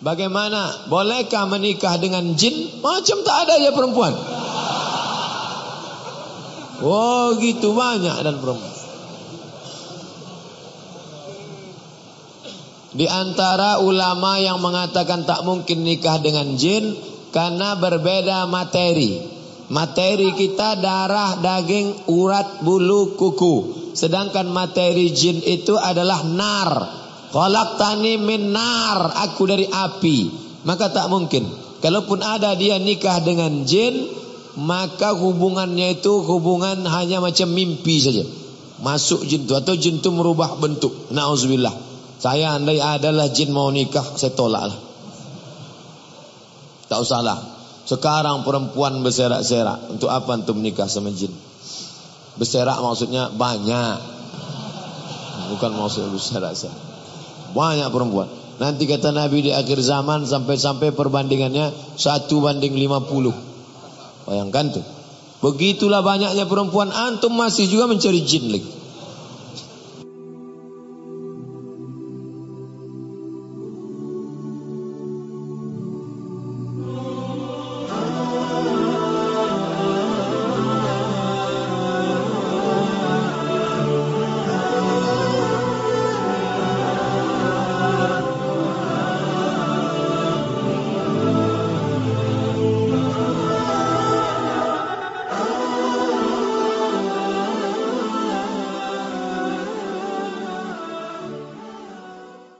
Bagaimana? Bolehkah menikah dengan jin? Macam tak ada ya perempuan. Oh gitu banyak dan perempuan. Di antara ulama yang mengatakan tak mungkin nikah dengan jin karena berbeda materi. Materi kita darah, daging, urat, bulu, kuku. Sedangkan materi jin itu adalah nar. Khalaqtani min nar, aku dari api. Maka tak mungkin. Kalaupun ada dia nikah dengan jin, maka hubungannya itu hubungan hanya macam mimpi saja. Masuk jin itu atau jin itu merubah bentuk. Nauzubillah. Saya andai adalah jin mau nikah, saya tolaklah. Tak usahlah. Sekarang perempuan berserak-serak. Untuk apa untuk menikah sama jin? Berserak maksudnya banyak. Bukan maksud berserak-serak. Banyak perempuan. Nanti kata Nabi di akhir zaman sampai-sampai perbandingannya satu banding lima puluh. Bayangkan tuh. Begitulah banyaknya perempuan. Antum masih juga mencari jin lagi.